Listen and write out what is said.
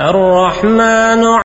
الرحمن